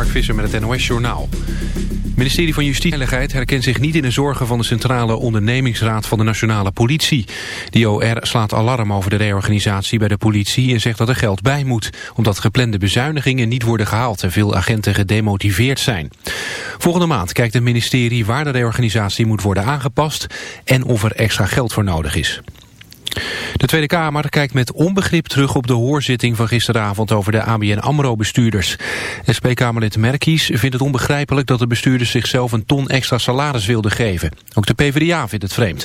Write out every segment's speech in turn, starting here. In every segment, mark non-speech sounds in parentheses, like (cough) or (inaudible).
Mark Visser met het NOS Journaal. Het ministerie van Justitie en Veiligheid herkent zich niet in de zorgen van de Centrale Ondernemingsraad van de Nationale Politie. De OR slaat alarm over de reorganisatie bij de politie en zegt dat er geld bij moet. Omdat geplande bezuinigingen niet worden gehaald en veel agenten gedemotiveerd zijn. Volgende maand kijkt het ministerie waar de reorganisatie moet worden aangepast en of er extra geld voor nodig is. De Tweede Kamer kijkt met onbegrip terug op de hoorzitting van gisteravond over de ABN AMRO-bestuurders. SP-Kamerlid Merkies vindt het onbegrijpelijk dat de bestuurders zichzelf een ton extra salaris wilden geven. Ook de PvdA vindt het vreemd.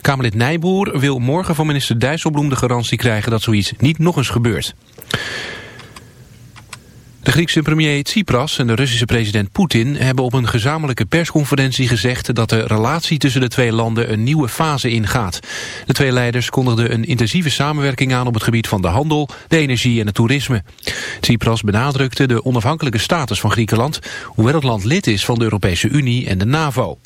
Kamerlid Nijboer wil morgen van minister Dijsselbloem de garantie krijgen dat zoiets niet nog eens gebeurt. De Griekse premier Tsipras en de Russische president Poetin hebben op een gezamenlijke persconferentie gezegd dat de relatie tussen de twee landen een nieuwe fase ingaat. De twee leiders kondigden een intensieve samenwerking aan op het gebied van de handel, de energie en het toerisme. Tsipras benadrukte de onafhankelijke status van Griekenland, hoewel het land lid is van de Europese Unie en de NAVO.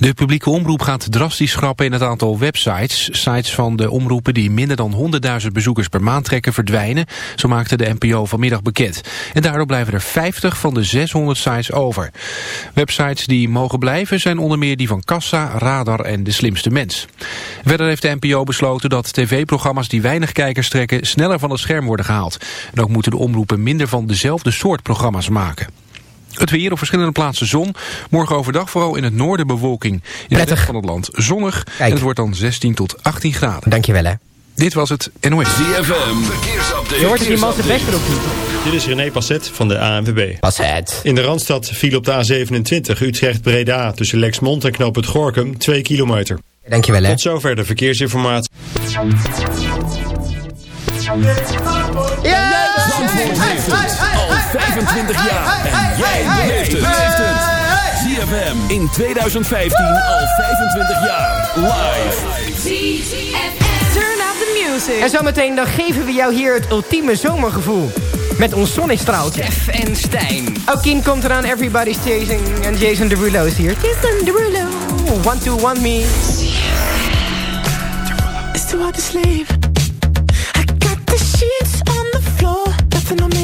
De publieke omroep gaat drastisch schrappen in het aantal websites. Sites van de omroepen die minder dan 100.000 bezoekers per maand trekken verdwijnen. Zo maakte de NPO vanmiddag bekend. En daardoor blijven er 50 van de 600 sites over. Websites die mogen blijven zijn onder meer die van Kassa, Radar en De Slimste Mens. Verder heeft de NPO besloten dat tv-programma's die weinig kijkers trekken... sneller van het scherm worden gehaald. En ook moeten de omroepen minder van dezelfde soort programma's maken. Het weer op verschillende plaatsen zon. Morgen overdag vooral in het noorden bewolking. In het westen van het land zonnig. En het wordt dan 16 tot 18 graden. Dankjewel hè. Dit was het NOS. ZFM, verkeersupdate. Je hoort die man zijn. Dit is René Passet van de ANWB. Passet. In de Randstad viel op de A27 Utrecht-Breda tussen Lexmond en Knoop het Gorkum 2 kilometer. Dankjewel hè. Tot zover de verkeersinformatie. Ja! Zandvoort heeft het al 25 jaar. En jij beleeft het. ZFM in 2015 al 25 jaar. Live. Turn up the music. En zometeen dan geven we jou hier het ultieme zomergevoel. Met ons zonnestraaltje. Jeff en Stijn. Okien komt eraan, everybody's chasing. En Jason Derulo is hier. Jason Derulo. One to one me. It's too hard to sleep. I got the sheets on the floor, nothing on me.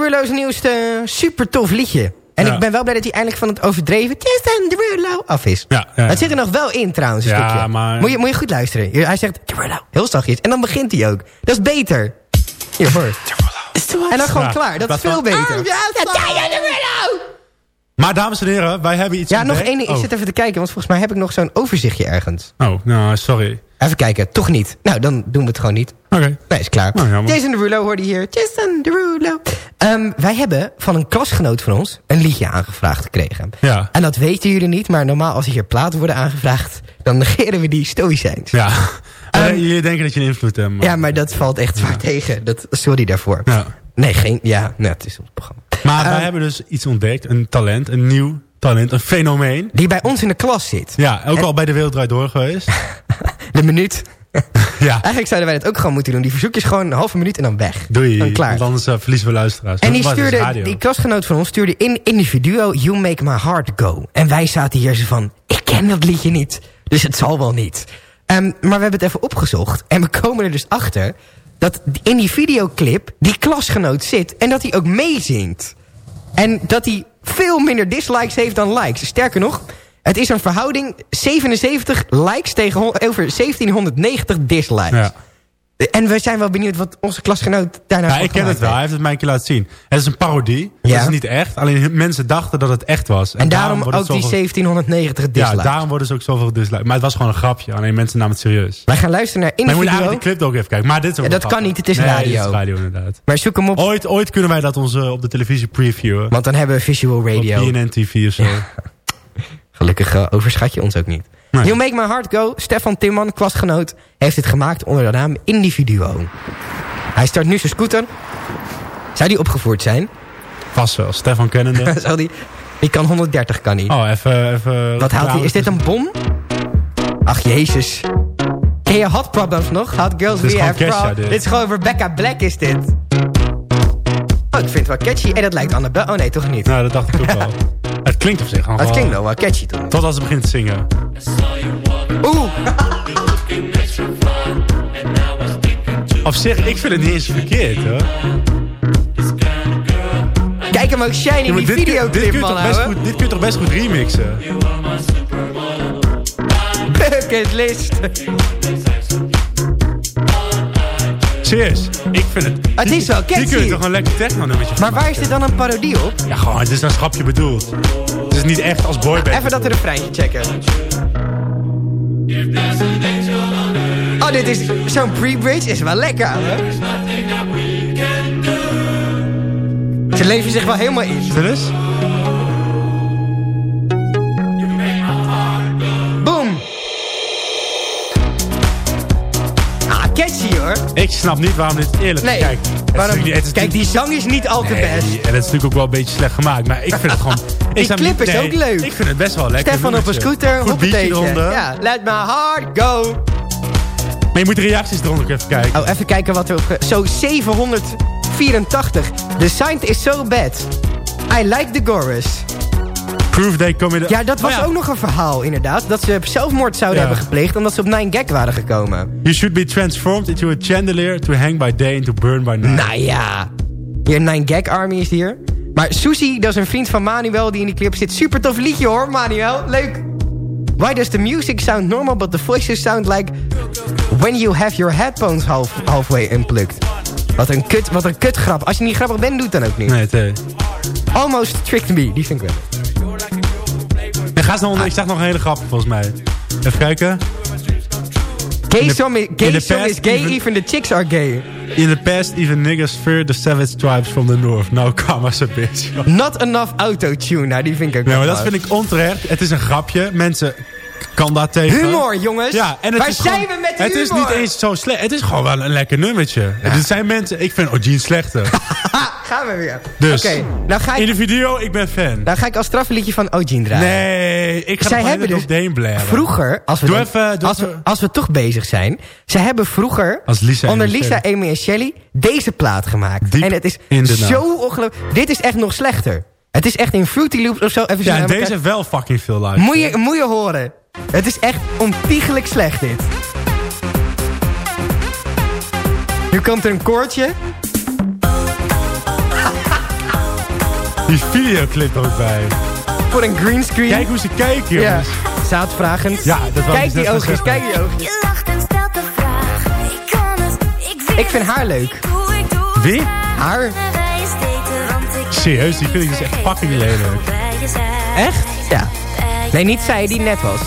Derulo's nieuwste super tof liedje. En Ja. ik ben wel blij dat hij eindelijk van het overdreven Jason Derulo af is. Ja, ja, ja. Het zit er nog wel in trouwens, een Ja, stukje. maar- Moet je, moet je goed luisteren. Hij zegt Derulo, heel zachtjes. En dan begint hij ook. Dat is beter. Hier, hoor. En dan gewoon Ja, klaar. Dat is dat veel beter. Ja, Jason Derulo! Maar dames en heren, wij hebben iets Ja, nog één ding. Ik Oh. zit even te kijken, want volgens mij heb ik nog zo'n overzichtje ergens. Oh, nou, sorry. Even kijken, toch niet. Nou, dan doen we het gewoon niet. Oké. Nee, is klaar. Nou. Jason Derulo hoorde hier. Jason Derulo. Ehm, wij hebben van een klasgenoot van ons een liedje aangevraagd gekregen. Ja. En dat weten jullie niet, maar normaal als hier platen worden aangevraagd... dan negeren we die stoïcijns. Ja. Eh, Jullie denken dat je een invloed hebt. Maar... Ja, maar dat valt echt zwaar tegen. Dat, sorry daarvoor. Ja. Nee, geen... Ja, nou, het is ons programma. Maar wij Ehm, hebben dus iets ontdekt. Een talent, een nieuw talent, een fenomeen. Die bij ons in de klas zit. Ja, ook al bij de Wereld Door geweest. (laughs) De minuut. (laughs) ja, Eigenlijk zouden wij dat ook gewoon moeten doen. Die verzoekjes gewoon een halve minuut en dan weg. doe je. Dan klaar. Want anders eh, verliezen we luisteraars. En die, dus stuurde, die klasgenoot van ons stuurde in individuo You Make My Heart Go. En wij zaten hier zo van, ik ken dat liedje niet. Dus het zal wel niet. Ehm, maar we hebben het even opgezocht. En we komen er dus achter dat in die videoclip die klasgenoot zit. En dat hij ook meezingt. En dat hij veel minder dislikes heeft dan likes. Sterker nog, het is een verhouding 77 likes tegen hon- over 1790 dislikes. En we zijn wel benieuwd wat onze klasgenoot daarna Ja, ik ken het wel. Hij heeft. het mij een keer laten zien. Het is een parodie. Ja. Het is niet echt. Alleen mensen dachten dat het echt was. En daarom het ook die zoveel- 1790 Ja, dislikes. daarom worden ze ook zoveel dislikes. Maar het was gewoon een grapje. Alleen mensen namen het serieus. Wij gaan luisteren naar Maar je moet eigenlijk de clip ook even kijken. Maar dit is ook Ja, dat kan niet, het is Nee, radio. het is radio inderdaad. Maar zoek hem op, Ooit, ooit kunnen wij dat onze, op de televisie previewen. want dan hebben we visual radio. Op BNN TV of zo. Gelukkig eh, overschat je ons ook niet. Nee. You Make My Heart Go, Stefan Timman, klasgenoot, heeft dit gemaakt onder de naam Individuo. Hij start nu zijn scooter. Zou die opgevoerd zijn? Vast wel. Stefan kennende. (laughs) Zou die, die kan 130, kan hij. Oh, even... even Wat haalt hij? Is dit een bom? Ach, jezus. Ken je Hot Problems nog? Hot Girls We Have Problems. Dit is gewoon Rebecca Black is dit. Oh, ik vind het wel catchy. En dat lijkt Annabelle. Oh nee, toch niet. Nou, dat dacht ik ook wel. (laughs) Het klinkt op zich gewoon Het klinkt wel wel catchy toch? Totdat ze begint te zingen. Oeh, (laughs) Op zich, ik vind het niet eens verkeerd, hoor. kijk hem ook shine in die dit, kun- dit, kun je man, toch best ouwe. goed, dit kun je toch best goed remixen? (laughs) Bucket Serieus, ik vind het... Het is wel Die kun je catchy. toch een lekker techno nummertje Maar waar is dit dan een parodie op? Ja, gewoon, het is een grapje bedoeld. Het is niet echt als boyband. Even dat refreintje checken. Oh, dit is zo'n pre-bridge. Is wel lekker, ouwe. Ze leven zich wel helemaal in. Stil hoor. Ik snap niet waarom dit eerlijk Nee. Kijk, is Kijk, die zang is niet al te Nee, best. en het is natuurlijk ook wel een beetje slecht gemaakt. Maar ik vind het gewoon... (laughs) ik Die snap clip niet- is nee, ook leuk. Ik vind het best wel lekker. Stefan op een scooter, Goed eronder. Ja, let my heart go. Maar je moet de reacties eronder even kijken. Oh, even kijken wat er op... Zo 784. The sign is so bad. I like the chorus. Ja, dat was Oh ja. ook nog een verhaal inderdaad. Dat ze zelfmoord zouden Ja. hebben gepleegd... omdat ze op 9 gag waren gekomen. You should be transformed into a chandelier to hang by day and to burn by night. Nou ja. Hier, 9 gag army is hier. Maar Susie, dat is een vriend van Manuel die in die clip zit. Super tof liedje hoor, Manuel. Leuk. Why does the music sound normal, but the voices sound like... when you have your headphones half, halfway unplugged. Wat een kut, wat een kutgrap. Als je niet grappig bent, doe het dan ook niet. Nee, het, eh. Almost tricked me, die vind ik wel. Ga eens nog, ik zag nog een hele grap volgens mij. Even kijken. Gay song, is, gay is gay, even- even the chicks are gay. In the past, even niggas feared the savage tribes from the north. Now karma's a bitch. Not enough autotune, nou die vind ik ook Nee, maar dat vind ik onterecht. Het is een grapje. Mensen kan daar tegen. Humor, jongens. Ja, en het Waar is zijn gewoon- we met de Het is niet eens zo slecht. Het is gewoon wel een lekker nummertje. Er zijn mensen... Ik vind O'Gene slechter. (laughs) Gaan we weer. Dus. Nou, ga In ik, de video, ik ben fan. nou ga ik als strafliedje van Ogene draaien. Nee, ik ga Zij hebben dus blaren. Vroeger, als we, Doe dan- even- doe als, we, als we toch bezig zijn. Ze hebben vroeger Lisa, onder en Lisa. Amy en Shelly deze plaat gemaakt. Diep en het is in zo ongelooflijk. Dit is echt nog slechter. Het is echt in Fruity Loops of zo. Even Ja, deze heeft wel fucking veel likes. Moet je, moet je horen. Het is echt ontiegelijk slecht dit. Nu komt er een koortje. Die videoclip ook bij. Voor een greenscreen. Kijk hoe ze kijken, ja. jongens. Zaadvragend. Ja, dat ik Kijk die oogjes, kijk die oogjes. Je lacht en stelt de vraag. Ik kan het, ik vind haar leuk. Wie? Haar? Serieus, die vind ik dus echt fucking lelijk. Echt? Ja. Nee, niet zij die net was.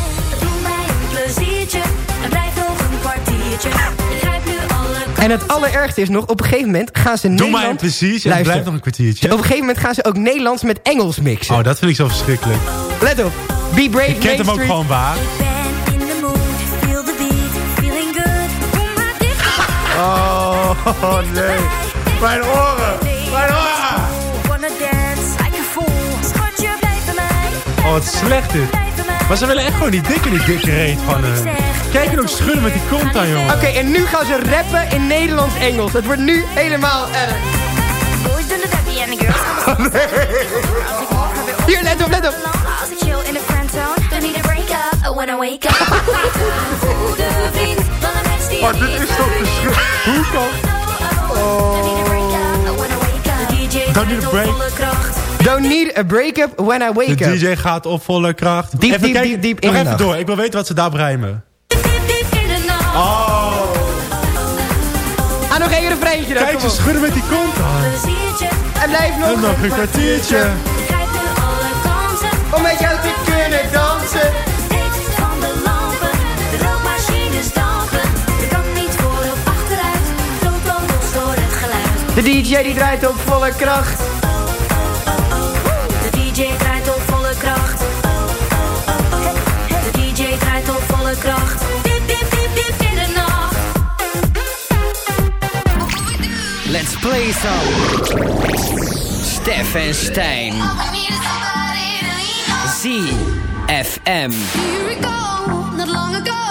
En het allerergste is nog, op een gegeven moment gaan ze Doe Nederland... mij een precies en Luister. blijf nog een kwartiertje. Op een gegeven moment gaan ze ook Nederlands met Engels mixen. Oh, dat vind ik zo verschrikkelijk. Let op. Be brave, Ik ken hem ook gewoon waar. Ik ben in the mood, feel the beat, feeling good. Kom maar dichter Oh, nee. Mijn oren. Mijn oren. Oh, wat slecht dit. Maar ze willen echt gewoon die dikke, die dikke reet van hem. Kijk en ook schudden met die kont aan, jongen. Oké, en nu gaan ze rappen in Nederlands-Engels. Het wordt nu helemaal erg. Boys doen de dappie en de girls gaan (laughs) de Hier, let op, let op. Een Oh, dit is toch verschrikkelijk. Hoe kan? Don't need a break up when I wake up. (laughs) De break. Don't need a break-up when I wake De up. DJ gaat op volle kracht. Diep, even diep, kijken, diep, diep nog in de even door. Ik wil weten wat ze daar rijmen. De. Oh. Ah, nog één refreintje dan. Kijk, ze schudden met die kont aan. En blijf nog, En nog een kwartiertje. Om met jou te kunnen dansen. De. De. De. De DJ die draait op volle kracht. DJ draait op volle kracht. De DJ draait op volle kracht. Diep, diep, diep, diep in de nacht. Let's play some. Stef en Stijn. ZFM. You recall, not long ago,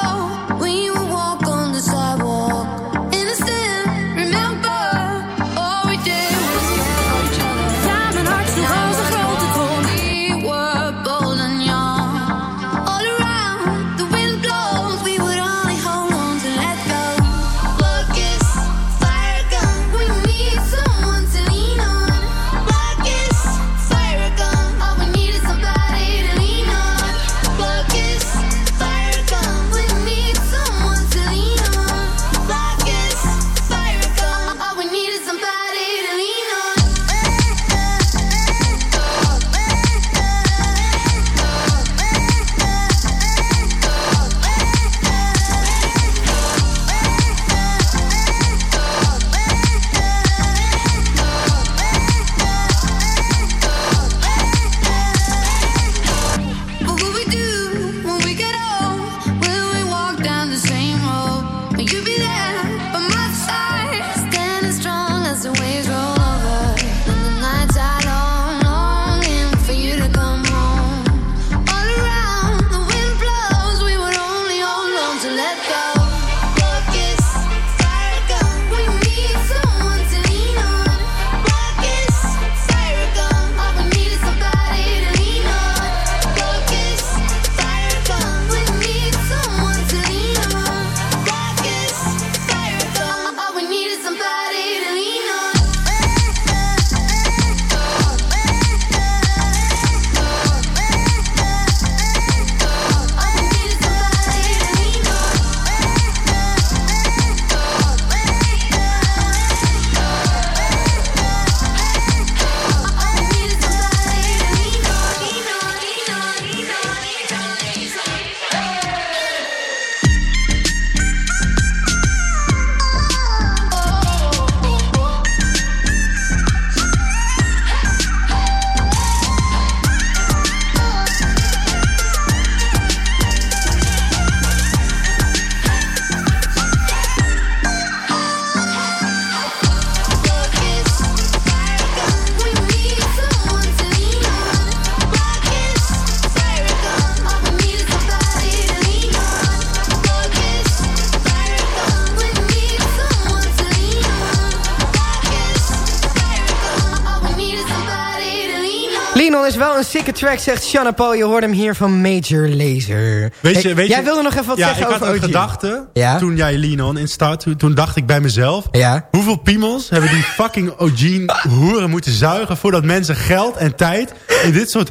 een sikke track, zegt Shanna Paul. Je hoort hem hier van Major Laser. Weet je, Hey, weet jij je, wilde nog even wat ja, zeggen ik over had een OG. gedachte. Ja? Toen jij Lean On instart, toen, toen dacht ik bij mezelf... Ja. Hoeveel piemels hebben die fucking OG hoeren moeten zuigen... voordat mensen geld en tijd in dit soort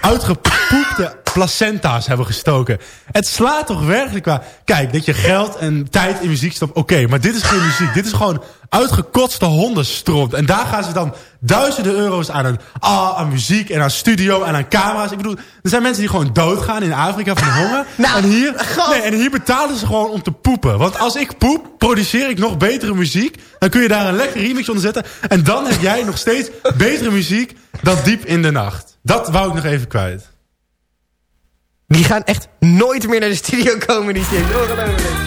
uitgepoepte placenta's hebben gestoken. Het slaat toch werkelijk qua... Kijk, dat je geld en tijd in muziek stopt, oké. maar dit is geen muziek. Dit is gewoon uitgekotste hondenstront. En daar gaan ze dan duizenden euro's aan, een, ah, aan muziek en aan studio en aan camera's. Ik bedoel, er zijn mensen die gewoon doodgaan in Afrika van honger. (laughs) Nou, en, hier, nee, en hier betalen ze gewoon om te poepen. Want als ik poep, produceer ik nog betere muziek. Dan kun je daar een lekker remix onder zetten. En dan heb jij nog steeds betere muziek dan diep in de nacht. Dat wou ik nog even kwijt. Die gaan echt nooit meer naar de studio komen, die shit. Ongelooflijk.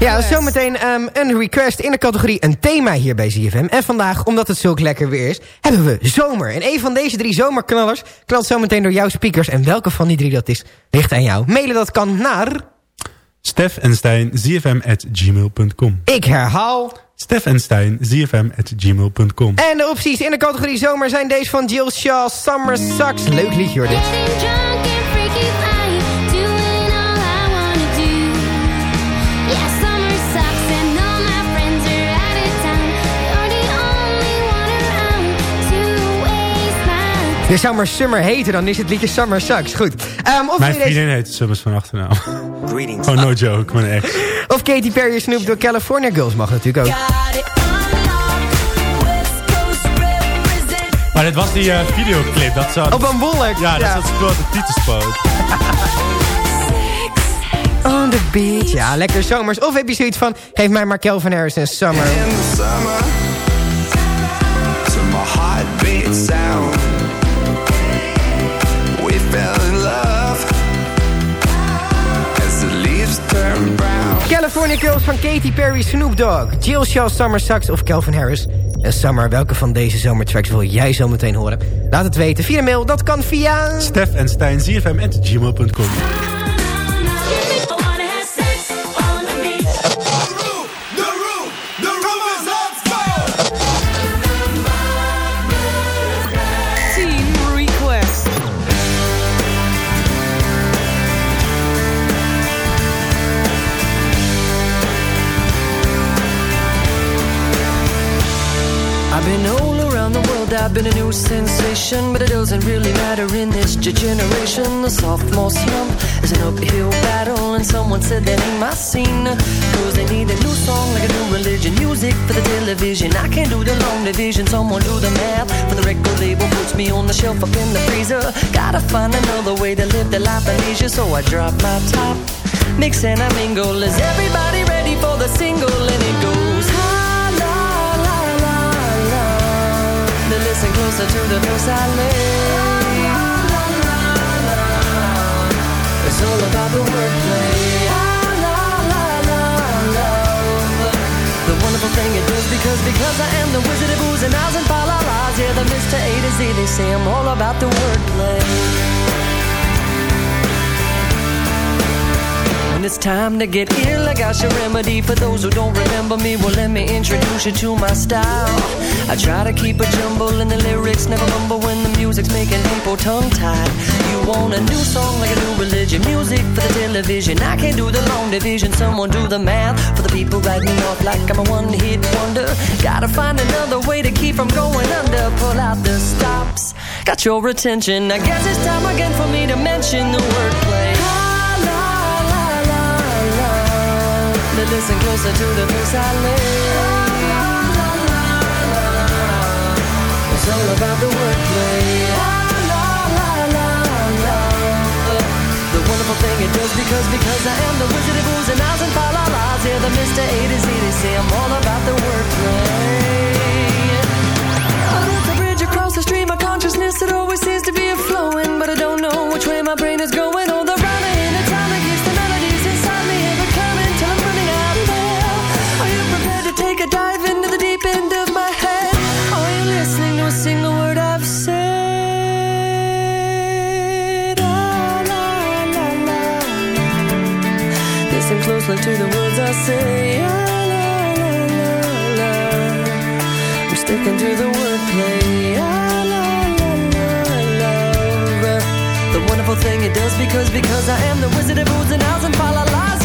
Ja, zometeen ehm, een request in de categorie een thema hier bij ZFM. En vandaag, omdat het zulk lekker weer is, hebben we zomer. En een van deze drie zomerknallers knalt zometeen door jouw speakers. En welke van die drie dat is, ligt aan jou. Mailen dat kan naar, Stef en Stijn, zfm.gmail.com. ik herhaal... Stef en Stijn, zfm.gmail.com. En de opties in de categorie zomer zijn deze van Jill Shaw, Summer Sucks. Leuk liedje hoor dit. De Summer Summer heten, dan is het liedje Summer Sucks. Goed. Ehm, of, Mijn je deze, vriendin heet Summers van achternaam. Oh, no joke, maar echt. of Katy Perry Snoop door California Girls mag natuurlijk ook. Maar dit was die eh, videoclip. Dat ze, Op een wolk. ja, dat zat de titelspoot. (laughs) On the beach. Ja, lekker zomers. Of heb je zoiets van, geef mij maar Calvin Harris en Summer. in the summer to my. California Girls van Katy Perry, Snoop Dogg. Jill Shaw, Summer Sucks of Calvin Harris. En Summer, welke van deze zomertracks wil jij zo meteen horen? Laat het weten via de mail. Dat kan via... Stef en Stijn, zfm.gmail.com. I've been a new sensation, but it doesn't really matter in this generation. The sophomore slump is an uphill battle, and someone said that ain't my scene. Cause they need a new song, like a new religion, music for the television. I can't do the long division, someone do the math. For the record label puts me on the shelf up in the freezer. Gotta find another way to live the life of leisure, so I drop my top. Mix and I mingle. Is everybody ready for the single? And it goes, Then closer to the notes I lay. It's all about the wordplay. The wonderful thing it does because because I am the wizard of booze and eyes and fa la la's. Yeah, the Mr. A to Z. They say I'm all about the wordplay. When it's time to get ill, I got your remedy for those who don't remember me. Well, let me introduce you to my style. I try to keep a jumble in the lyrics, never mumble when the music's making people tongue tied. You want a new song like a new religion, music for the television. I can't do the long division, someone do the math for the people write me off like I'm a one hit wonder. Gotta find another way to keep from going under. Pull out the stops, got your attention. I guess it's time again for me to mention the wordplay. Then listen closer to the verse I lay. It's all about the wordplay. La, la, la, la, la. The wonderful thing it does because because I am the wizard of booze and eyes and fa la la's. Yeah, the Mr. A to Z. They say I'm all about the wordplay. Oh, there's a bridge across the stream of consciousness that always seems to be a flowing, Ah, thing it does because because I am the wizard of oohs and ahs and fa la las.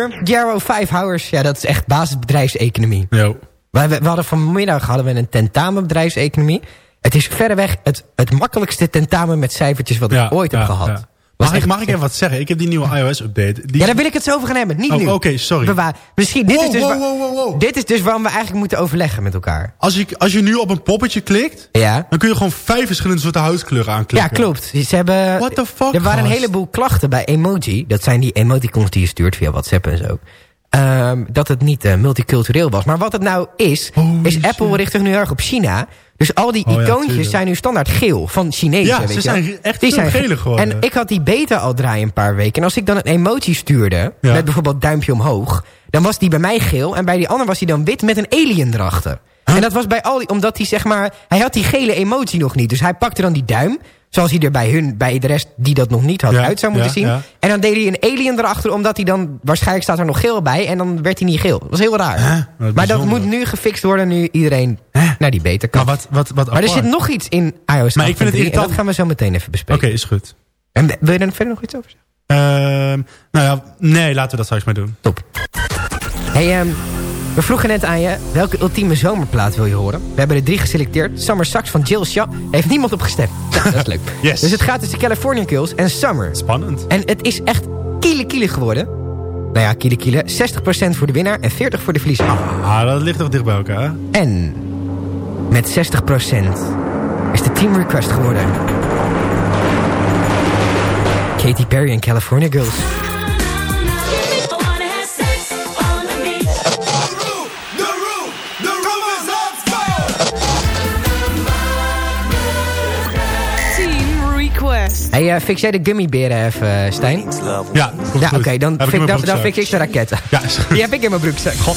Uur, Jarrow 5 hours. Ja, dat is echt basisbedrijfseconomie. We, we, we hadden vanmiddag hadden we een tentamen bedrijfseconomie. Het is verreweg het, het makkelijkste tentamen met cijfertjes wat ik ooit heb gehad. Ja. Mag, ik, mag ik even wat zeggen? Ik heb die nieuwe iOS-update. Die... Ja, daar wil ik het zo over gaan hebben. Niet Oh, nu. oké, sorry. Bewaar. Misschien, dit, Wow, is dus wow, wow, wow, wow. dit is dus waarom we eigenlijk moeten overleggen met elkaar. Als, je, als je nu op een poppetje klikt, Ja. dan kun je gewoon vijf verschillende soorten huidskleuren Ja, aanklikken. klopt. Ze hebben, What the fuck, er waren een heleboel klachten bij Emoji. Dat zijn die emoticons die je stuurt via WhatsApp en zo. Ehm, dat het niet eh, multicultureel was. Maar wat het nou is, is Apple shit. richt zich nu erg op China. Dus al die Oh icoontjes zijn nu standaard geel van Chinezen. Ja, weet ze zijn wel. echt Die zijn ge- geler geworden. En ik had die beta al draaien een paar weken. En als ik dan een emoji stuurde, Ja. met bijvoorbeeld duimpje omhoog... dan was die bij mij geel en bij die ander was die dan wit met een alien erachter. En dat was bij al die, omdat hij zeg maar... Hij had die gele emoji nog niet. Dus hij pakte dan die duim... Zoals hij er bij hun, bij de rest die dat nog niet had, Ja, uit zou moeten ja, zien. ja. En dan deed hij een alien erachter, omdat hij dan... Waarschijnlijk staat er nog geel bij en dan werd hij niet geel. Dat was heel raar. Maar dat moet nu gefixt worden, nu iedereen naar die beter kan. Maar wat, wat, wat Maar er zit nog iets in iOS Maar ik vind het 8.3 en irritant. dat gaan we zo meteen even Oké, bespreken. is goed. En wil je er verder nog iets over zeggen? Ehm, nou ja, nee, laten we dat straks maar doen. Top. Hey, ehm, we vroegen net aan je, welke ultieme zomerplaat wil je horen? We hebben er drie geselecteerd. Summer Sax van Jill Shaw. Heeft niemand op gestemd. (laughs) Dat is leuk. Yes. (laughs) Dus het gaat tussen California Kills en Summer. Spannend. En het is echt kiele kiele geworden. Nou ja, kiele kiele. 60% voor de winnaar en 40% voor de verliezer. Ah, dat ligt toch dicht bij elkaar. En Met 60% is de team request geworden. Katy Perry en California Girls. Hey, eh, fix jij de gummiberen even, eh, Stijn? Ja, Ja, oké, dan, fix- dan, dan ik de raketten. Ja. Die heb ik in mijn broekzak. God.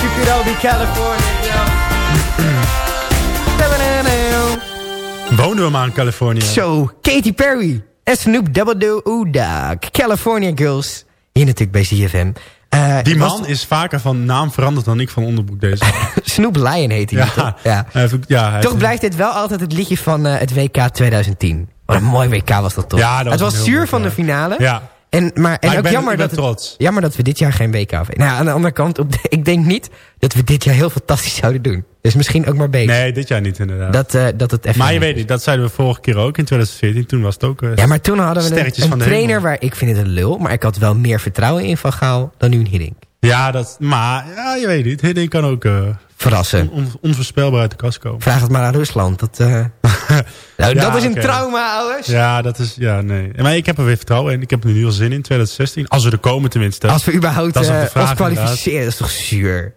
Be California. Woonden we maar in Californië. Zo, Katy Perry en Snoop Dogg, California Girls. Hier natuurlijk bij CFM. Eh, Die was- man is vaker van naam veranderd dan ik van onderbroek deze. (laughs) Snoop Lion heet hij. ja, toch? ja. Toch blijft dit wel altijd het liedje van eh, het WK 2010. Wat een mooi WK was dat toch? Ja, dat was het was heel zuur van de finale. Ja. En, maar, en Maar ook ben- jammer, dat het- jammer dat we dit jaar geen WK of Nou, aan de andere kant, op de- ik denk niet dat we dit jaar heel fantastisch (laughs) zouden doen. Dus misschien ook maar beter. Nee, dit jaar niet inderdaad. Dat, eh, dat het maar je weet niet, dat zeiden we vorige keer ook in 2014. Toen was het ook... eh, Ja, maar toen hadden we een, trainer waar ik vind het een lul, maar ik had wel meer vertrouwen in Van Gaal dan nu in Hiddink. Ja, dat, maar ja, je weet niet. Hiddink kan ook eh, verrassen. On- onvoorspelbaar uit de kast komen. Vraag het maar aan Rusland. Dat, eh, (laughs) nou, Ja, dat is een trauma, ouders. Ja, dat is... Ja, nee. Maar ik heb er weer vertrouwen in. Ik heb er nu al zin in, 2016. Als we er komen tenminste. Als we überhaupt Dat is nog de vraag, ons kwalificeren, dat is toch zuur.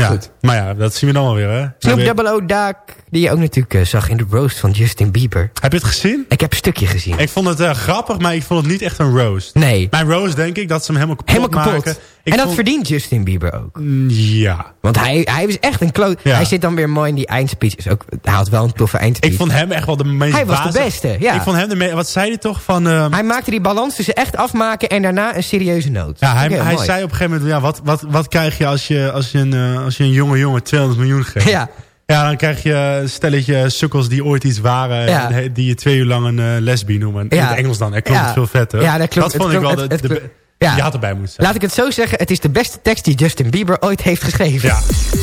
Ja, Goed. maar ja, dat zien we dan wel weer, hè? Snoop Double O Duck, die je ook natuurlijk eh, zag in de roast van Justin Bieber. Heb je het gezien? Ik heb een stukje gezien. Ik vond het eh, grappig, maar ik vond het niet echt een roast. Nee, Mijn roast denk ik dat ze hem helemaal kapot helemaal kapot. maken. En dat vond- verdient Justin Bieber ook. Mm, Ja. Want hij, hij was echt een kloot. Ja. Hij zit dan weer mooi in die eindspeech. Is ook, hij had wel een toffe eindspeech. Ik vond hem echt wel de meest Hij was de beste, ja. Ik vond hem de meest... Wat zei hij toch van... eh, Hij maakte die balans tussen echt afmaken en daarna een serieuze noot. ja, hij, hij zei op een gegeven moment... Ja, wat, wat, wat krijg je als je, als, je een, eh, als je een jonge jongen 200 miljoen geeft? Ja, Ja, dan krijg je een stelletje sukkels die ooit iets waren... Ja. en die je twee uur lang een eh, lesbie noemen. In het Engels dan. Klonk Ja. het veel vetter. Ja, dat klopt. Dat vond Het ik wel de, ja. Die had erbij moeten zijn. Laat ik het zo zeggen, het is de beste tekst die Justin Bieber ooit heeft geschreven. Ja.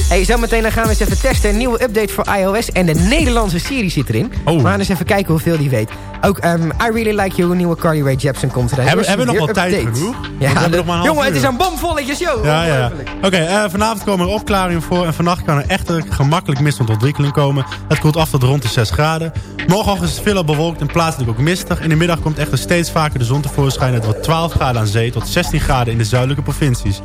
Hey, zometeen dan gaan we eens even testen. Een nieuwe update voor iOS en de Nederlandse serie zit erin. Oh. We gaan eens even kijken hoeveel die weet. Ook ehm, I Really Like You, een nieuwe Carly Rae Jepsen komt eraan. Hebben- hebben we nog wel tijd genoeg? We Ja, hebben de- nog maar een half jongen, het is een bomvolletje show. Ja, ja. Oké, eh, vanavond komen er opklaringen voor. En vannacht kan er echt een gemakkelijk mist tot ontwikkeling komen. Het koelt af tot rond de 6 graden. Morgen is het veel bewolkt en plaatselijk ook mistig. In de middag komt echter steeds vaker de zon tevoorschijn. Het wordt 12 graden aan zee tot 16 graden in de zuidelijke provincies.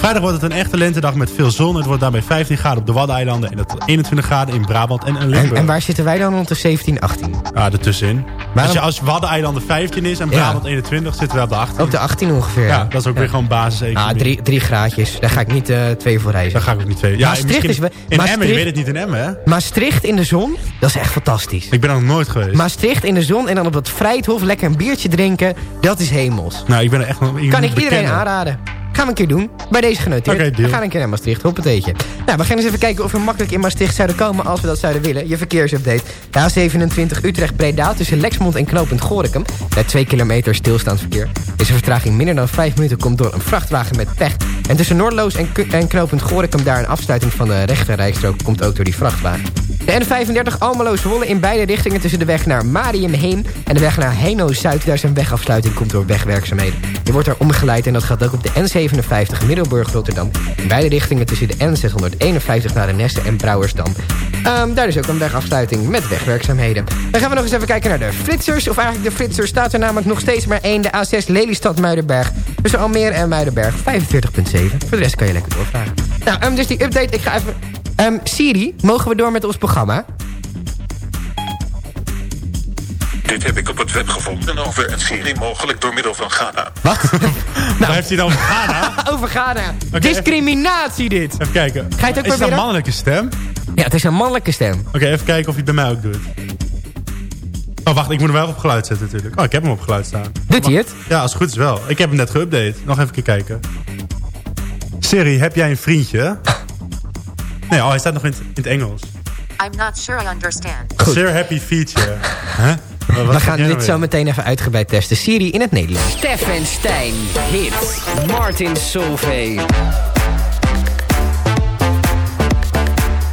Vrijdag wordt het een echte lentedag met veel zon. Het wordt daarbij 15 graden op de Waddeneilanden. En het wordt 21 graden in Brabant en Limburg. en waar zitten wij dan rond de 17, 18? Ja, ertussenin. Als, je, als Waddeneilanden 15 is en Ja. Brabant 21, zitten we op de 18. Op de 18 ongeveer. ja, dat is ook weer gewoon basis Ah, drie, drie graadjes. Daar ga ik niet eh, twee voor reizen. Daar ga ik ook niet twee. Ja, Maastricht is we- in Maastricht- Emmen, je weet het niet in Emmen, hè? Maastricht in de zon, dat is echt fantastisch. Ik ben er nog nooit geweest. Maastricht in de zon en dan op het Vrijthof lekker een biertje drinken. Dat is hemels. Nou, ik ben er echt nog... Kan ik iedereen aanraden. Gaan we een keer doen. Bij deze genoteerd. Deal. we gaan een keer naar Maastricht. Hoppateetje. Nou, we gaan eens even kijken of we makkelijk in Maastricht zouden komen... als we dat zouden willen. Je verkeersupdate. De A27 Utrecht-Breda tussen Lexmond en knooppunt Gorinchem. Bij 2 kilometer stilstaand verkeer. Deze vertraging minder dan 5 minuten komt door een vrachtwagen met pech. En tussen Noordloos en, en knooppunt Gorinchem... daar een afsluiting van de rechter rijstrook komt ook door die vrachtwagen. De N35 Almelo-Zwolle in beide richtingen tussen de weg naar Mariumheen... en de weg naar Heno-Zuid. Daar zijn wegafsluiting komt door wegwerkzaamheden. Je wordt daar omgeleid en dat gaat ook op de N57 Middelburg-Rotterdam. In beide richtingen tussen de N651 naar de Neste en Brouwersdam. Ehm, daar is ook een wegafsluiting met wegwerkzaamheden. Dan gaan we nog eens even kijken naar de flitsers. Of eigenlijk de flitsers staat er namelijk nog steeds maar één. De A6 Lelystad-Muidenberg. Tussen Almere en Muidenberg 45,7. Voor de rest kan je lekker doorvragen. Nou, ehm, dus die update. Ik ga even... Ehm, Siri, mogen we door met ons programma? Dit heb ik op het web gevonden over een serie mogelijk door middel van Ghana. Wat? (laughs) Waar heeft hij dan over Ghana? (laughs) Over Ghana. Discriminatie dit. Even kijken. Ga je het ook Is het een mannelijke stem? Ja, het is een mannelijke stem. Oké, even kijken of hij het bij mij ook doet. Oh, wacht, ik moet hem wel op geluid zetten natuurlijk. Oh, ik heb hem op geluid staan. Doet hij het? Ja, als het goed is wel. Ik heb hem net geüpdate. Nog even kijken. Siri, heb jij een vriendje? (laughs) Nee, oh, hij staat nog in het, in het Engels. I'm not sure I understand. Goed. Sir Happy Feature. Huh? We gaan jij nou dit zo meteen even uitgebreid testen. Siri in het Nederlands. Stefan Stijn, hits, Martin Solveig.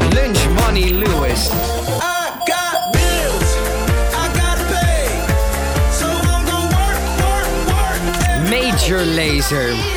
Lunch Money Lewis. Major Laser.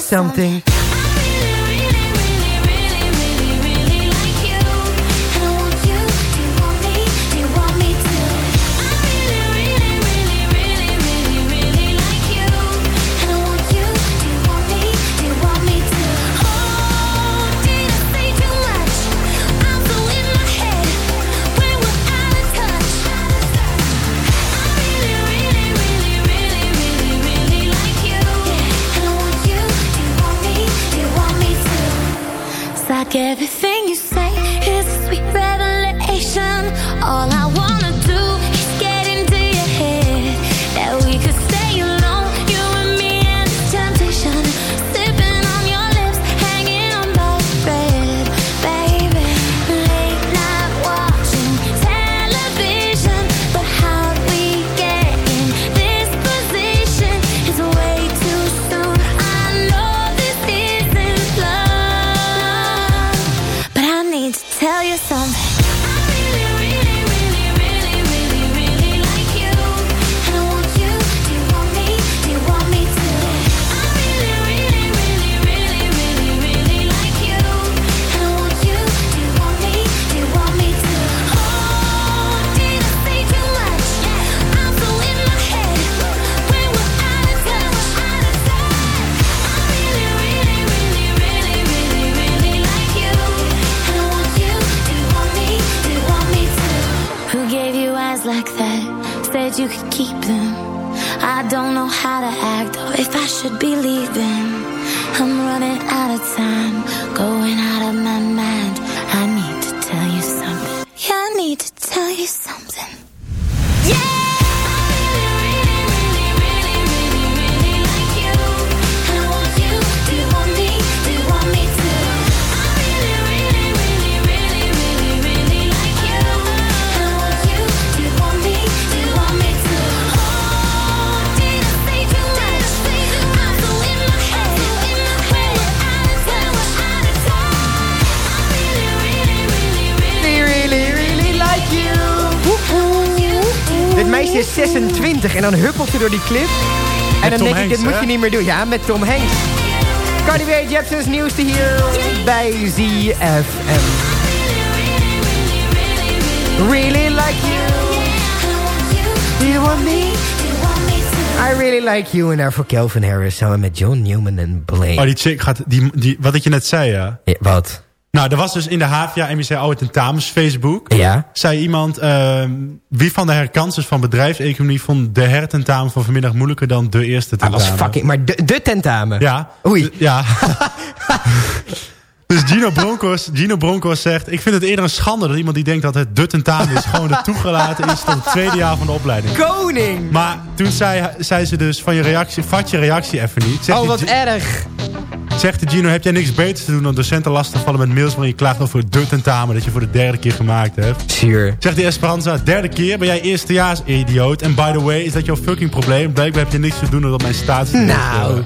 Something. Door die clip. En dan Tom denk ik, Hanks, dit moet je niet meer doen. Ja, met Tom Hanks. Cardi B, Jepsen's nieuws te hier bij ZFM. Really like you. Do you want me? I really like you. En daarvoor Kelvin Harris samen met John Newman en Blake. Oh, die chick gaat... Die, die, wat ik je net zei, ja. Ja, wat? Nou, er was dus in de HVA MIC oude tentamens Facebook. Ja. Zei iemand... ehm, wie van de herkansers van bedrijfseconomie vond de hertentamen van vanmiddag moeilijker dan de eerste Dat tentamen? was fucking... Maar de, de tentamen. Ja. Oei. Ja. (laughs) dus Gino Broncos, Gino Broncos zegt... Ik vind het eerder een schande dat iemand die denkt dat het de tentamen is... gewoon er toegelaten is tot het tweede jaar van de opleiding. Koning! Maar toen zei, zei ze dus van je reactie... Vat je reactie even niet. Zegt Oh, wat erg. Zegt de Gino, heb jij niks beters te doen dan docenten lastig vallen met mails waarin je klaagt over de tentamen dat je voor de derde keer gemaakt hebt? Zuur. Zegt die Esperanza, derde keer ben jij eerstejaars idioot. En by the way, is dat jouw fucking probleem? Blijkbaar heb je niks te doen omdat mijn staat... Nou.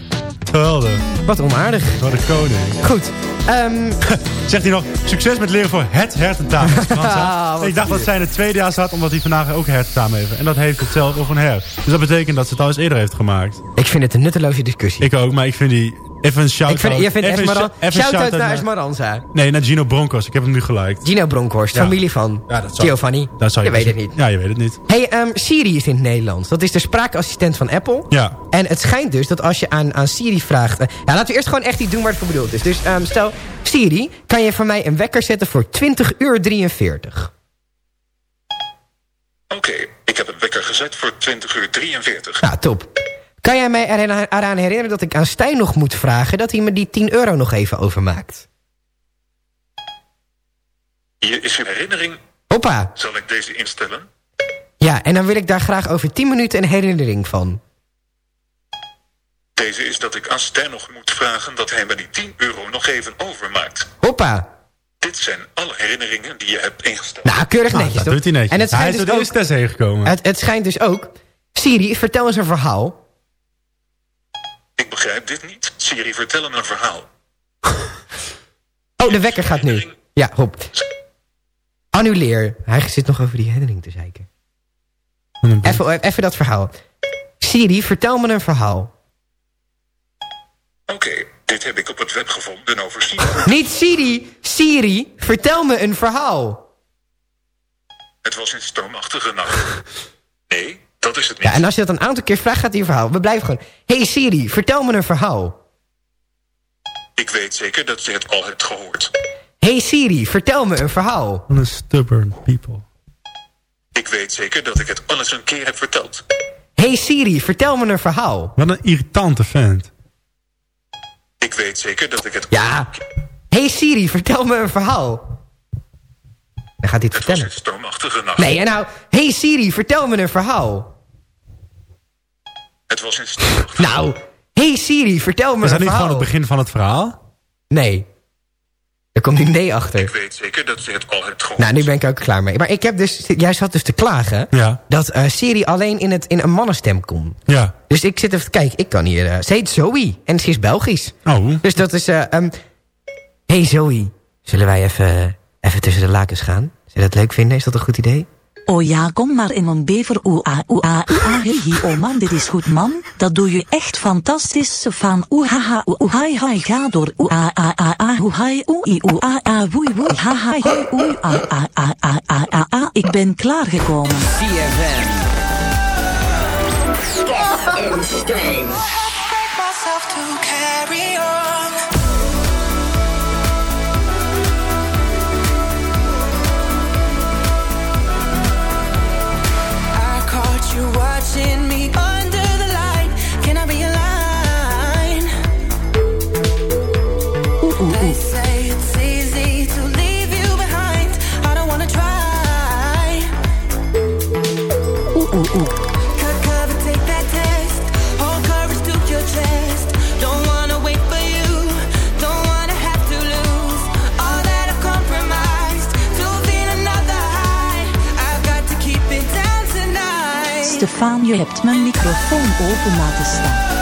Geweldig. Wat onaardig. Wat de koning. Goed. ehm, (laughs) Zegt hij nog, succes met leren voor het hertentamen. (laughs) Esperanza. Ah, ik dacht dat zij in het tweede jaar zat, omdat hij vandaag ook een hertentamen heeft. En dat heeft het zelf over een her. Dus dat betekent dat ze het al eens eerder heeft gemaakt. ik vind het een nutteloze discussie. Ik ook, maar ik vind die... Even een shout-out. Jij vindt even even een Shout-out naar Esmeranza. Nee, naar Gino Broncos. Ik heb hem nu geliked. Gino Bronkhorst, Ja. familie van Ja, dat zou- Giovanni. Dat zou je je weet het niet. Ja, je weet het niet. Hey, ehm, Siri is in het Nederlands. Dat is de spraakassistent van Apple. Ja. En het schijnt dus dat als je aan, aan Siri vraagt... eh, ja, laten we eerst gewoon echt iets doen waar het voor bedoeld is. Dus ehm, stel, Siri, kan je voor mij een wekker zetten voor 20 uur 43? Oké, ik heb een wekker gezet voor 20 uur 43. Nou, top. Kan jij mij er- eraan herinneren dat ik aan Stijn nog moet vragen... dat hij me die 10 euro nog even overmaakt? Hier is uw herinnering. Hoppa. Zal ik deze instellen? Ja, en dan wil ik daar graag over 10 minuten een herinnering van. Deze is dat ik aan Stijn nog moet vragen dat hij me die 10 euro nog even overmaakt. Hoppa. Dit zijn alle herinneringen die je hebt ingesteld. Nou, keurig Nou, netjes, dat toch? doet hij netjes. En het hij schijnt is dus ook... test heen gekomen. Het, het schijnt dus ook... Siri, vertel eens een verhaal. Ik begrijp dit niet. Siri, vertel hem een verhaal. Oh, de wekker gaat nu. Ja, hop. Annuleer. Hij zit nog over die herinnering te zeiken. Even, even dat verhaal. Siri, vertel me een verhaal. Oké, dit heb ik op het web gevonden over Siri. (laughs) Niet Siri. Siri, vertel me een verhaal. Het was een stormachtige nacht. Nee, dat is het niet. Ja, en als je dat een aantal keer vraagt, gaat hij een verhaal. We blijven gewoon... Hey Siri, vertel me een verhaal. Ik weet zeker dat je het al hebt gehoord. Hey Siri, vertel me een verhaal. Wat een stubborn people. Ik weet zeker dat ik het alles een keer heb verteld. Hey Siri, vertel me een verhaal. Wat een irritante vent. Ik weet zeker dat ik het... Ja. Hey Siri, vertel me een verhaal. Dan gaat hij het vertellen. Een stormachtige nacht. Nee, en nou... Hey Siri, vertel me een verhaal. Het was een stormachtige Nou, hey Siri, vertel me Is dat niet verhaal. gewoon het begin van het verhaal? Nee. Er komt nu nee achter. Ik weet zeker dat je het al hebt gehoord. Nou, nu ben ik ook klaar mee. Maar ik heb dus... Jij zat dus te klagen... Ja. dat eh, Siri alleen in, het, in een mannenstem komt. Ja. Dus ik zit even te kijken. Ik kan hier... eh, ze heet Zoe. En ze is Belgisch. Oh. Dus dat is... eh ehm, hey Zoe. Zullen wij even, even tussen de lakens gaan? Zou je dat leuk vinden? Is dat een goed idee? Oh ja, kom maar in een bever. Oea, oea, oea, hey, hi, oh man, dit is goed man. Dat doe je echt fantastisch. Van oehaha, oehai, hai, ga door. Oea, a, a, a, oehai, oei, oea, a, woei, woei, haha, hey, oei, a, a, a, a, a, a, a. Ik ben klaargekomen. CFM. myself to carry on. You watching me Je hebt mijn microfoon open laten staan.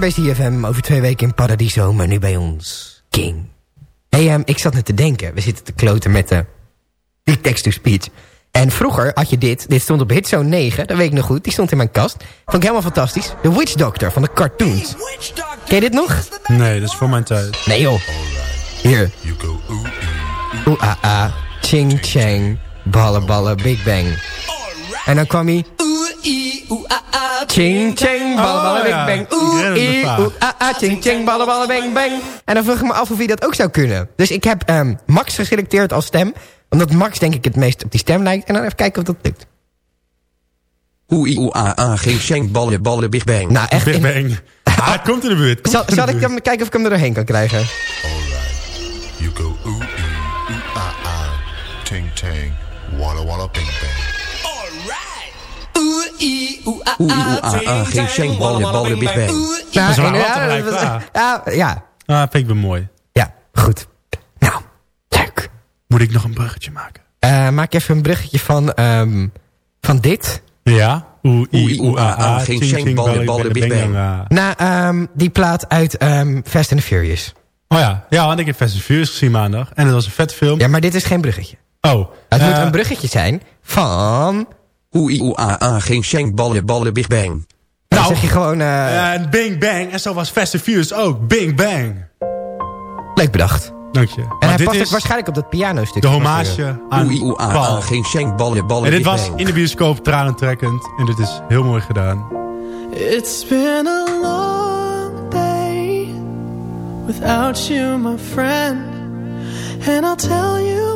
Hier bij CFM. Over twee weken in Paradiso, maar nu bij ons. King. hey, ehm, ik zat net te denken. We zitten te kloten met de die text-to-speech. En vroeger had je dit. Dit stond op Hitzone 9, dat weet ik nog goed. Die stond in mijn kast. Vond ik helemaal fantastisch. De Witch Doctor van de cartoons. Ken je dit nog? Nee, dat is voor mijn tijd. Nee joh. Hier. Oeh, ah, ah. Ching, chang. Ballen, ballen, Big Bang. En dan kwam hij... Ching, ching, ballen, ballen, Oh, big ja. bang. Ik Oeh, herinner me ee, vaak. oeh, ah, ah, ching, ching, ballen, ballen, bang, bang. En dan vroeg ik me af of hij dat ook zou kunnen. Dus ik heb ehm, Max geselecteerd als stem. Omdat Max denk ik het meest op die stem lijkt. En dan even kijken of dat lukt. Oei, oe, a, a, geen schenk, ballen, ballen, Big Bang. Nou, echt. Big Bang. (laughs) Ah, het komt in de buurt. Zal, zal ik hem kijken of ik hem er doorheen kan krijgen? Oei, oe, a, a, geen. Nou, is waar, inderdaad, wat tegelijk, dat was- ja. ja, ja, Ah, vind ik wel mooi. ja, goed. Nou, leuk. Moet ik nog een bruggetje maken? Eh, maak even een bruggetje van, ehm, van dit. Ja. Oeh, Oei, oeh, ah, ah. geen ballen, ballen, bing, Big Bang. ah. Na ehm, die plaat uit ehm, Fast and the Furious. Oh ja. Ja, want ik heb Fast and Furious gezien maandag. En het was een vet film. Ja, maar dit is geen bruggetje. Oh. Het eh, moet een bruggetje zijn van... Oei, oe, a, a, geen schenk, ballen, ballen, Big Bang. Dan Nou, zeg je gewoon... eh, En Bing Bang. En zo was Fast and Furious ook. Bing Bang. leuk bedacht. Dank je. En Maar hij dit past ook waarschijnlijk op dat pianostuk. de hommage aan Oei, oe, a, a, geen schenk, ballen, ballen, En dit Big was Bang. in de bioscoop tranentrekkend. En dit is heel mooi gedaan. It's been a long day without you, my friend. And I'll tell you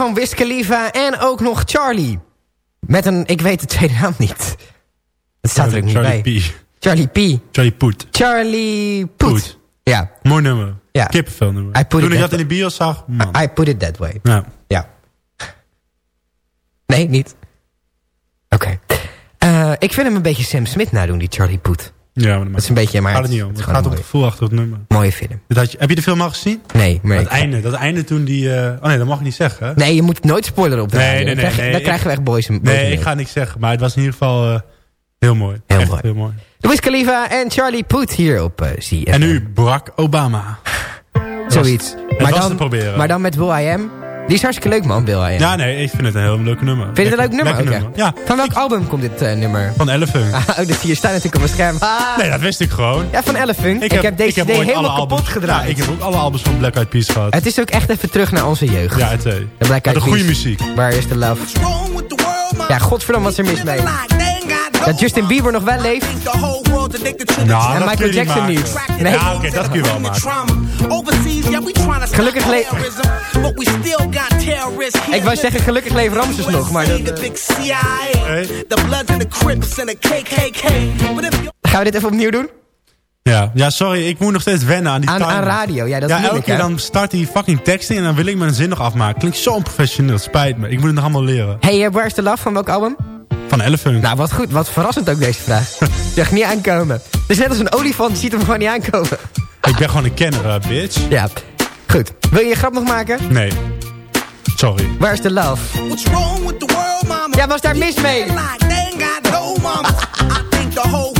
van Wiz Khalifa en ook nog Charlie. Met een, ik weet de tweede naam niet. Het staat er ook niet Charlie bij. P. Charlie P. Charlie Poet. Charlie Poet. Ja. Mooi nummer. Ja. Kippenvel nummer. Toen ik dat in de bios zag, man. I put it that way. Ja. Ja. Nee, niet. Oké. Eh, ik vind hem een beetje Sam Smith nadoen, die Charlie Poet. Ja, maar Dat is een beetje, maar gaat het niet om. is Het gewoon gaat om het gevoel achter het nummer. mooie film. Dat had je, heb je de film al gezien? Nee, maar Dat einde, dat einde toen die... eh, oh nee, dat mag ik niet zeggen. hè? Nee, je moet nooit spoileren op de Nee, radio. nee, nee, Dan krijg je- nee, Dan ik- krijgen we echt boys Nee, ik ga niks zeggen. Maar het was in ieder geval eh, heel mooi. Heel Echt mooi. heel mooi. Wiz Khalifa en Charlie Poet hier op uh. En nu Barack Obama. Zoiets. Maar dan, te proberen. maar dan met Will I Am. Die is hartstikke leuk man, Am. Ja, nee, ik vind het een heel leuk nummer. Vind je het een leuk nummer? Ja, Van welk album komt dit eh, nummer? van Elephant. (laughs) Ah, oh, de vier staan natuurlijk op mijn scherm. Ah. Nee, dat wist ik gewoon. Ja, van Elephant. Ik, heb, deze ik heb CD helemaal kapot albums, gedraaid. Ja, ik heb ook alle albums van Black Eyed Peas gehad. Het is ook echt even terug naar onze jeugd. Ja, het twee. De Black Eyed de goede muziek. Waar is de love? Ja, godverdomme, wat is er mis mee? Dat Justin Bieber nog wel leeft. Nou, en dat Michael kun je Jackson maken. niet. Nee. Ja, oké, dat kun je wel maken. Gelukkig le- Ik wou zeggen, gelukkig leeft Ramses nog, maar dat, eh, gaan we dit even opnieuw doen? Ja, ja, sorry, ik moet nog steeds wennen aan die Aan, aan radio, ja, dat is ja, elke keer dan start die fucking tekst in en dan wil ik mijn zin nog afmaken. Klinkt zo onprofessioneel, spijt me. Ik moet het nog allemaal leren. Hey, uh, Where is the Love van welk album? Van Elephant. Nou, wat goed, wat verrassend ook deze vraag. (laughs) Zeg niet aankomen. Het is net als een olifant, je ziet hem gewoon niet aankomen. Ik ben gewoon een kenner, eh, bitch. Ja, goed. Wil je je grap nog maken? Nee. Sorry. Where is the love? Ja, was daar mis mee? The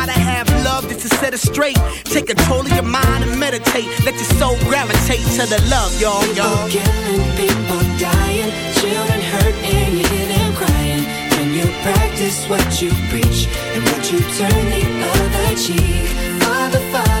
gotta have love just to set it straight. Take control of your mind and meditate. Let your soul gravitate to the love, y'all, y'all. Killing people dying, children hurt and you hear them crying. Can you practice what you preach and would you turn the other cheek? Father, Father,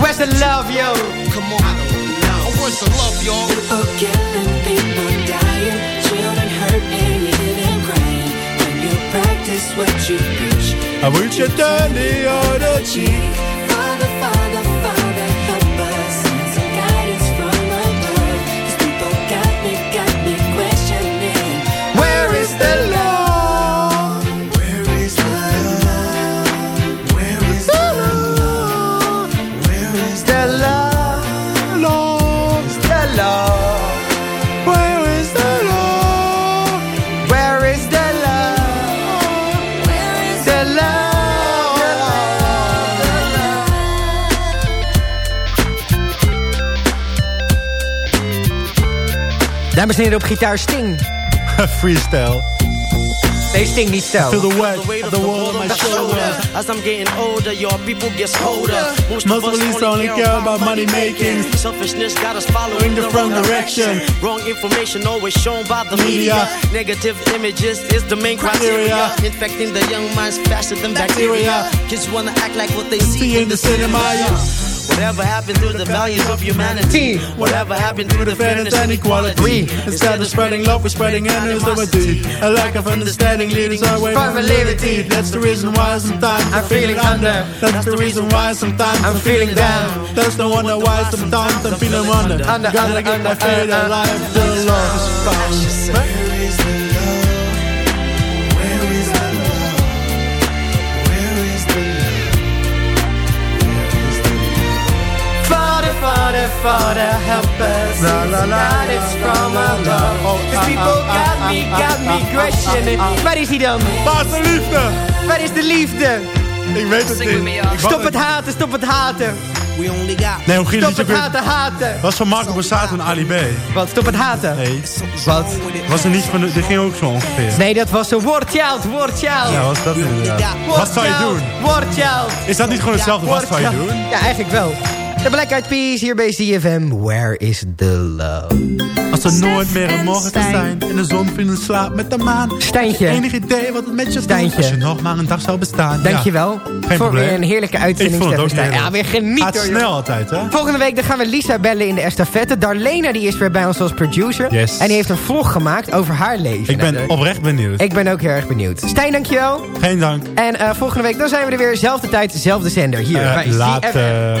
Where's the love, yo? Come on, I don't know. Oh, where's the love, y'all? People killing, people dying, children hurt and you hear them crying. When you practice what you preach, I wish you turn the other cheek. Dames en heren, op gitaar Sting. (laughs) Freestyle. Nee, Sting niet zo. Feel the weight weight of of the world on my shoulders. As I'm getting older, your people get colder. Most Most of us police only care about money making. Selfishness got us following the wrong direction. Wrong information always shown by the media. Media. Negative images is the main criteria. Criteria. Infecting the young minds faster than bacteria. Kids wanna act like what they see, See in the cinema, yeah. Whatever happened to the values of humanity? Whatever happened to the fairness and equality? Instead of spreading love, we're spreading animosity. A lack of understanding leading our way from validity. That's the reason why sometimes I'm feeling under. That's the reason why sometimes I'm feeling down. That's no wonder why sometimes I'm feeling under. Gotta get my faith alive. The love Father, Father, Father, help us. La, la, la, la, from la. Oh, Cause ah, people ah, got ah, me, ah, got me ah, questioning. ah, ah, ah. Waar is hij dan? Waar is de liefde? Waar is de liefde? Ik weet het niet. Ik Stop het haten, stop het haten. We only got Nee, hoe ging Stop het haten, haten. Was van Marco Borsato en Ali B. Wat, stop het haten? Nee. Wat? Was er niet van... de- Die ging ook zo ongeveer. Nee, dat was een War Child. Ja, was dat inderdaad. Wat zou je doen? Child. Is dat niet gewoon hetzelfde? Wat zou je doen? Ja, eigenlijk wel. De Black Eyed Peas hier bij CFM. Where is the love? Als er nooit meer een morgen te zijn en de zon vindt in slaap met de maan. Stijntje. Enig idee wat het met je doet als je nog maar een dag zou bestaan. Dankjewel Geen voor probleem. weer een heerlijke uitzending. Ik vond het. Ja, weer genieten. Gaat snel joh. altijd, hè? Volgende week dan gaan we Lisa bellen in de estafette. Darlena die is weer bij ons als producer. Yes. En die heeft een vlog gemaakt over haar leven. Ik ben Nou, oprecht benieuwd. ik ben ook heel erg benieuwd. Stijn, dankjewel. Geen dank. En eh, volgende week dan zijn we er weer. Zelfde tijd, zelfde zender. Hier Eh, bij CFM. later.